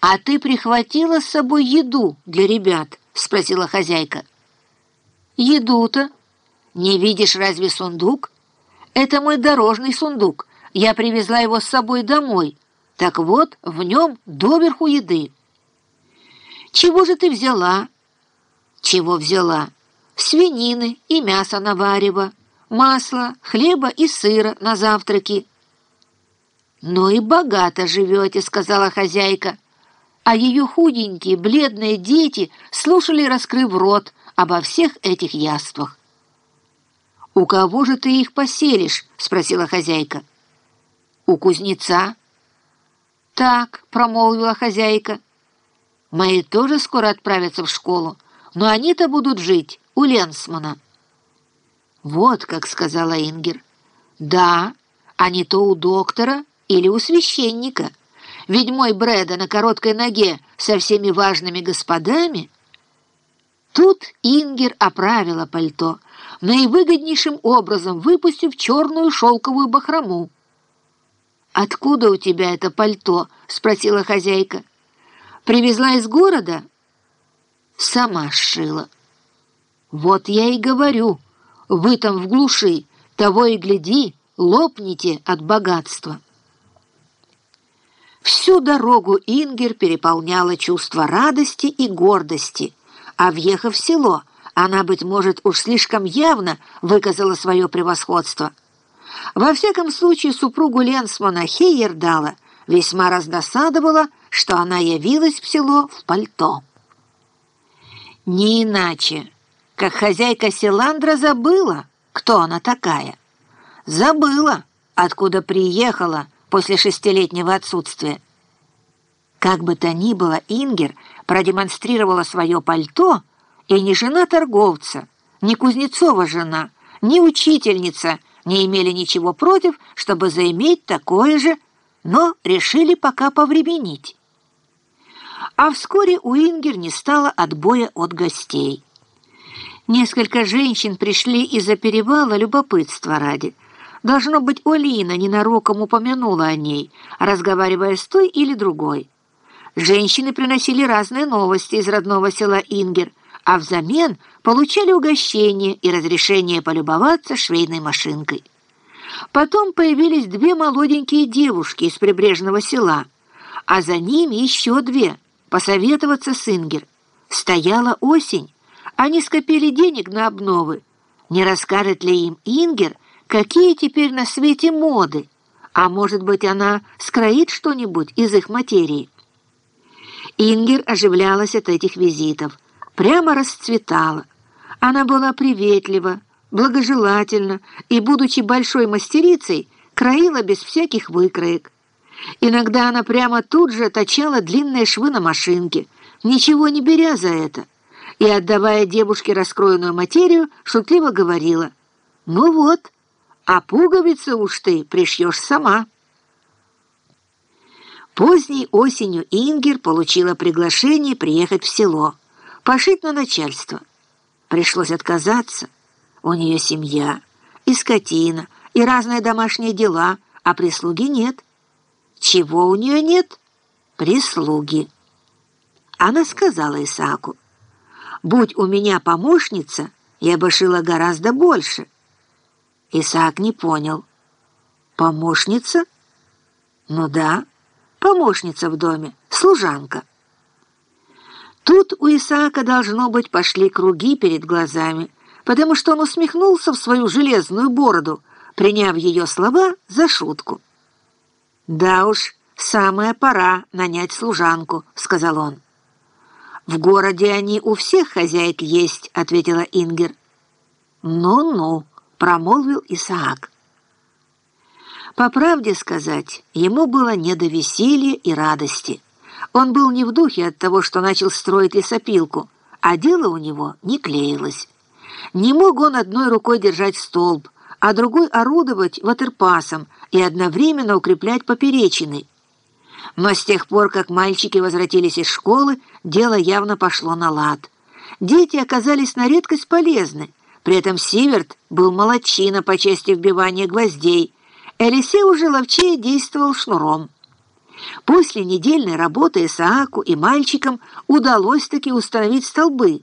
«А ты прихватила с собой еду для ребят?» — спросила хозяйка. «Еду-то? Не видишь разве сундук? Это мой дорожный сундук. Я привезла его с собой домой. Так вот, в нем доверху еды». «Чего же ты взяла?» «Чего взяла? Свинины и мясо на варево, масла, хлеба и сыра на завтраки». «Ну и богато живете», — сказала хозяйка а ее худенькие, бледные дети слушали, раскрыв рот, обо всех этих яствах. «У кого же ты их поселишь?» — спросила хозяйка. «У кузнеца». «Так», — промолвила хозяйка. «Мои тоже скоро отправятся в школу, но они-то будут жить у Ленсмана». «Вот как», — сказала Ингер. «Да, а не то у доктора или у священника» ведь мой Брэда на короткой ноге со всеми важными господами... Тут Ингер оправила пальто, наивыгоднейшим образом выпустив черную шелковую бахрому. «Откуда у тебя это пальто?» — спросила хозяйка. «Привезла из города?» «Сама сшила». «Вот я и говорю, вы там в глуши, того и гляди, лопните от богатства». Всю дорогу Ингер переполняла чувство радости и гордости, а въехав в село, она, быть может, уж слишком явно выказала свое превосходство. Во всяком случае, супругу Ленсмана Хейердала весьма раздосадовала, что она явилась в село в пальто. Не иначе, как хозяйка Селандра забыла, кто она такая. Забыла, откуда приехала, после шестилетнего отсутствия. Как бы то ни было, Ингер продемонстрировала свое пальто, и ни жена торговца, ни Кузнецова жена, ни учительница не имели ничего против, чтобы заиметь такое же, но решили пока повременить. А вскоре у Ингер не стало отбоя от гостей. Несколько женщин пришли из-за перевала любопытства ради – Должно быть, Олина ненароком упомянула о ней, разговаривая с той или другой. Женщины приносили разные новости из родного села Ингер, а взамен получали угощение и разрешение полюбоваться швейной машинкой. Потом появились две молоденькие девушки из прибрежного села, а за ними еще две, посоветоваться с Ингер. Стояла осень, они скопили денег на обновы. Не расскажет ли им Ингер, Какие теперь на свете моды? А может быть, она скроит что-нибудь из их материи? Ингер оживлялась от этих визитов, прямо расцветала. Она была приветлива, благожелательна и, будучи большой мастерицей, краила без всяких выкроек. Иногда она прямо тут же точала длинные швы на машинке, ничего не беря за это, и, отдавая девушке раскроенную материю, шутливо говорила «Ну вот, а пуговицы уж ты пришьешь сама». Поздней осенью Ингер получила приглашение приехать в село, пошить на начальство. Пришлось отказаться. У нее семья, и скотина, и разные домашние дела, а прислуги нет. Чего у нее нет? Прислуги. Она сказала Исааку, «Будь у меня помощница, я бы шила гораздо больше». Исаак не понял. «Помощница?» «Ну да, помощница в доме, служанка». Тут у Исаака, должно быть, пошли круги перед глазами, потому что он усмехнулся в свою железную бороду, приняв ее слова за шутку. «Да уж, самая пора нанять служанку», — сказал он. «В городе они у всех хозяек есть», — ответила Ингер. «Ну-ну» промолвил Исаак. По правде сказать, ему было не до веселья и радости. Он был не в духе от того, что начал строить лесопилку, а дело у него не клеилось. Не мог он одной рукой держать столб, а другой орудовать ватерпасом и одновременно укреплять поперечины. Но с тех пор, как мальчики возвратились из школы, дело явно пошло на лад. Дети оказались на редкость полезны, при этом Сиверт был молодчина по части вбивания гвоздей. Элисей уже ловчее действовал шнуром. После недельной работы Исааку и мальчикам удалось таки установить столбы,